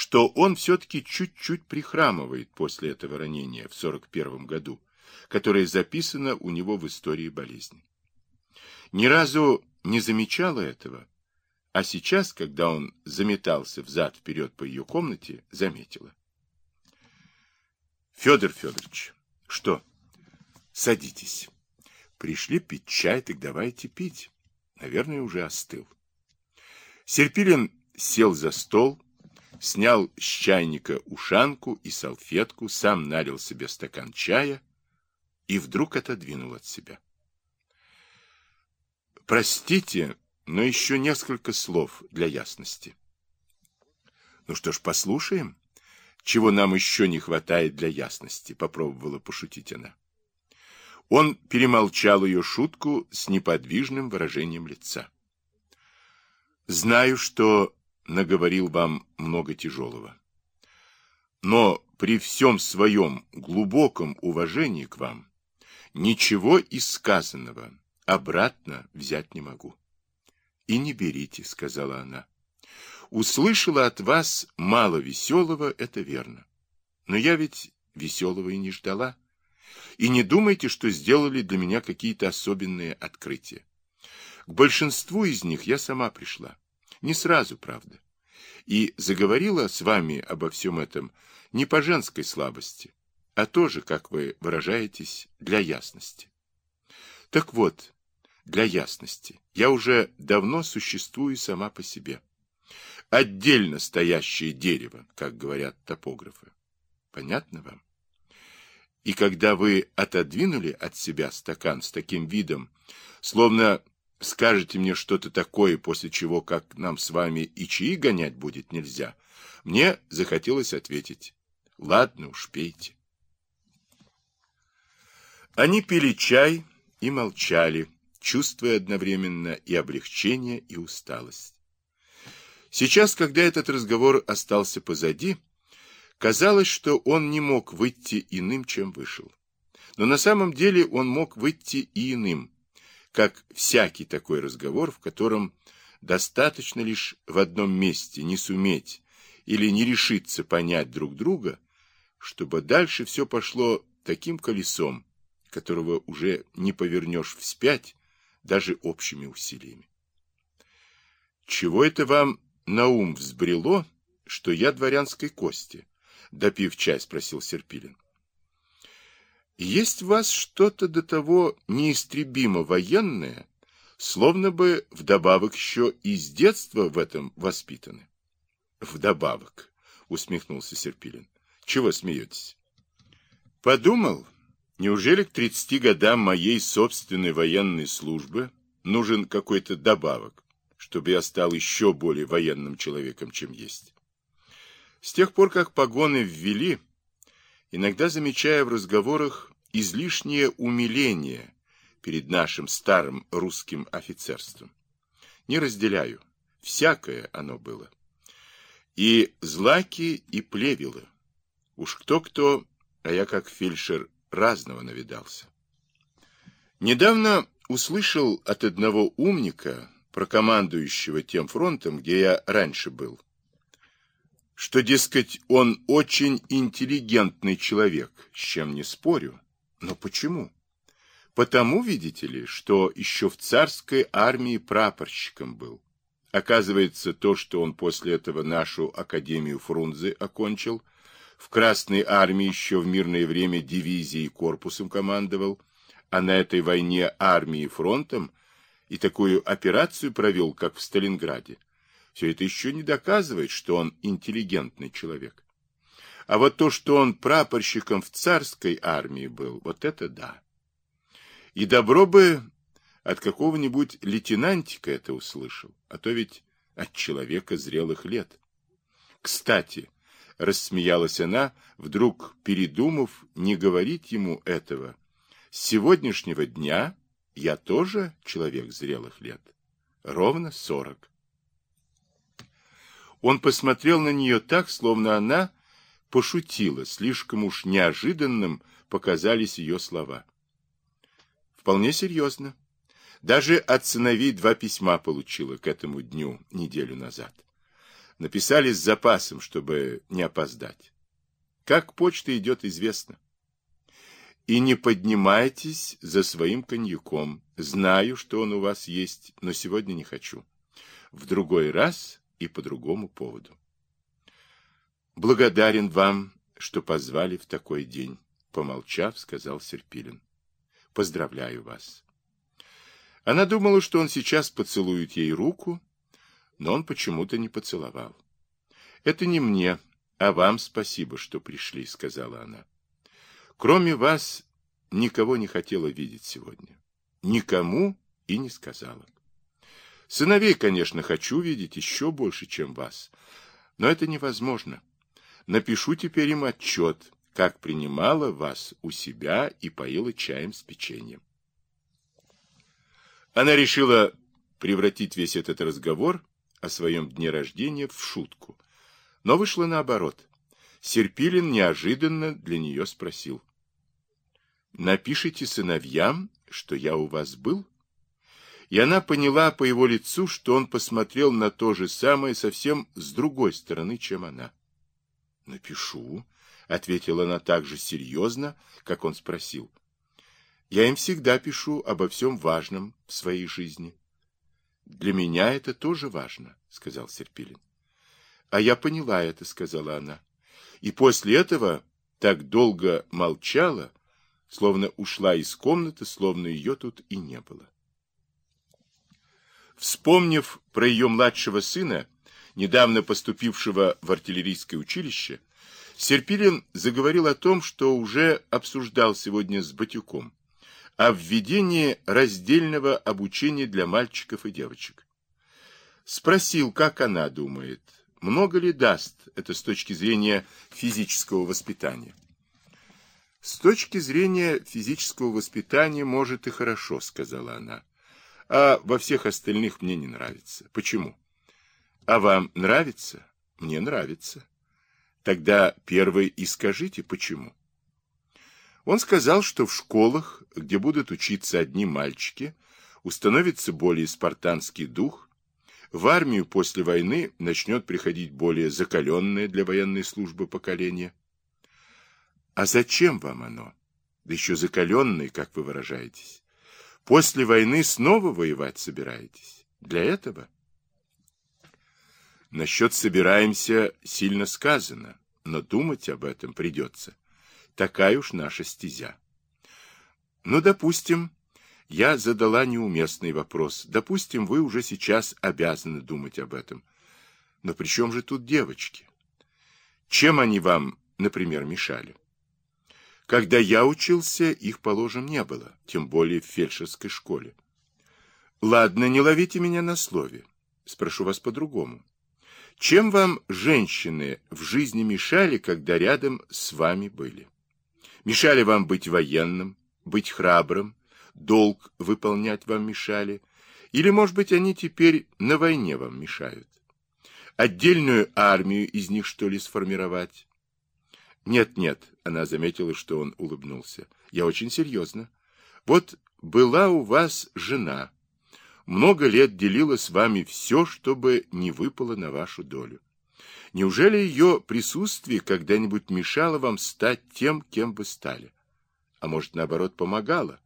что он все-таки чуть-чуть прихрамывает после этого ранения в 41 году, которое записано у него в истории болезни. Ни разу не замечала этого, а сейчас, когда он заметался взад-вперед по ее комнате, заметила. Федор Федорович, что? Садитесь. Пришли пить чай, так давайте пить. Наверное, уже остыл. Серпилин сел за стол, снял с чайника ушанку и салфетку, сам налил себе стакан чая и вдруг отодвинул от себя. Простите, но еще несколько слов для ясности. Ну что ж, послушаем, чего нам еще не хватает для ясности, попробовала пошутить она. Он перемолчал ее шутку с неподвижным выражением лица. Знаю, что наговорил вам много тяжелого. Но при всем своем глубоком уважении к вам ничего из сказанного обратно взять не могу. И не берите, сказала она. Услышала от вас мало веселого, это верно. Но я ведь веселого и не ждала. И не думайте, что сделали для меня какие-то особенные открытия. К большинству из них я сама пришла. Не сразу, правда. И заговорила с вами обо всем этом не по женской слабости, а тоже, как вы выражаетесь, для ясности. Так вот, для ясности, я уже давно существую сама по себе. Отдельно стоящее дерево, как говорят топографы. Понятно вам? И когда вы отодвинули от себя стакан с таким видом, словно скажете мне что-то такое, после чего, как нам с вами и чаи гонять будет нельзя, мне захотелось ответить, ладно уж, пейте. Они пили чай и молчали, чувствуя одновременно и облегчение, и усталость. Сейчас, когда этот разговор остался позади, казалось, что он не мог выйти иным, чем вышел. Но на самом деле он мог выйти и иным, как всякий такой разговор, в котором достаточно лишь в одном месте не суметь или не решиться понять друг друга, чтобы дальше все пошло таким колесом, которого уже не повернешь вспять даже общими усилиями. Чего это вам на ум взбрело, что я дворянской кости? Допив чай, спросил Серпилин. Есть в вас что-то до того неистребимо военное, словно бы вдобавок еще и с детства в этом воспитаны. Вдобавок, усмехнулся Серпилин. Чего смеетесь? Подумал, неужели к тридцати годам моей собственной военной службы нужен какой-то добавок, чтобы я стал еще более военным человеком, чем есть? С тех пор, как погоны ввели, иногда замечая в разговорах излишнее умиление перед нашим старым русским офицерством. Не разделяю. Всякое оно было. И злаки, и плевелы. Уж кто-кто, а я как фельдшер разного навидался. Недавно услышал от одного умника, прокомандующего тем фронтом, где я раньше был, что, дескать, он очень интеллигентный человек, с чем не спорю, но почему? Потому, видите ли, что еще в царской армии прапорщиком был. Оказывается, то, что он после этого нашу Академию Фрунзе окончил, в Красной армии еще в мирное время дивизией и корпусом командовал, а на этой войне армией и фронтом и такую операцию провел, как в Сталинграде. Все это еще не доказывает, что он интеллигентный человек. А вот то, что он прапорщиком в царской армии был, вот это да. И добро бы от какого-нибудь лейтенантика это услышал, а то ведь от человека зрелых лет. Кстати, рассмеялась она, вдруг передумав не говорить ему этого. С сегодняшнего дня я тоже человек зрелых лет. Ровно сорок. Он посмотрел на нее так, словно она пошутила, слишком уж неожиданным показались ее слова. Вполне серьезно. Даже от сыновей два письма получила к этому дню неделю назад. Написали с запасом, чтобы не опоздать. Как почта идет, известно. И не поднимайтесь за своим коньяком. Знаю, что он у вас есть, но сегодня не хочу. В другой раз и по другому поводу. Благодарен вам, что позвали в такой день, помолчав, сказал Серпилин. Поздравляю вас. Она думала, что он сейчас поцелует ей руку, но он почему-то не поцеловал. Это не мне, а вам спасибо, что пришли, сказала она. Кроме вас, никого не хотела видеть сегодня. Никому и не сказала. Сыновей, конечно, хочу видеть еще больше, чем вас, но это невозможно. Напишу теперь им отчет, как принимала вас у себя и поила чаем с печеньем. Она решила превратить весь этот разговор о своем дне рождения в шутку, но вышло наоборот. Серпилин неожиданно для нее спросил. Напишите сыновьям, что я у вас был? И она поняла по его лицу, что он посмотрел на то же самое совсем с другой стороны, чем она. Напишу, ответила она так же серьезно, как он спросил. Я им всегда пишу обо всем важном в своей жизни. Для меня это тоже важно, сказал Серпилин. А я поняла это, сказала она. И после этого так долго молчала, словно ушла из комнаты, словно ее тут и не было. Вспомнив про ее младшего сына, недавно поступившего в артиллерийское училище, Серпилин заговорил о том, что уже обсуждал сегодня с Батюком, о введении раздельного обучения для мальчиков и девочек. Спросил, как она думает, много ли даст это с точки зрения физического воспитания. С точки зрения физического воспитания, может и хорошо, сказала она. А во всех остальных мне не нравится. Почему? А вам нравится? Мне нравится. Тогда первый и скажите, почему. Он сказал, что в школах, где будут учиться одни мальчики, установится более спартанский дух, в армию после войны начнет приходить более закаленное для военной службы поколение, а зачем вам оно? Да еще закаленный, как вы выражаетесь. После войны снова воевать собираетесь. Для этого? Насчет собираемся сильно сказано, но думать об этом придется. Такая уж наша стезя. Ну, допустим, я задала неуместный вопрос. Допустим, вы уже сейчас обязаны думать об этом. Но при чем же тут девочки? Чем они вам, например, мешали? Когда я учился, их, положим, не было, тем более в фельдшерской школе. Ладно, не ловите меня на слове. Спрошу вас по-другому. Чем вам женщины в жизни мешали, когда рядом с вами были? Мешали вам быть военным, быть храбрым, долг выполнять вам мешали? Или, может быть, они теперь на войне вам мешают? Отдельную армию из них, что ли, сформировать? Нет, нет, она заметила, что он улыбнулся. Я очень серьезно. Вот была у вас жена. Много лет делила с вами все, чтобы не выпало на вашу долю. Неужели ее присутствие когда-нибудь мешало вам стать тем, кем вы стали? А может, наоборот, помогало?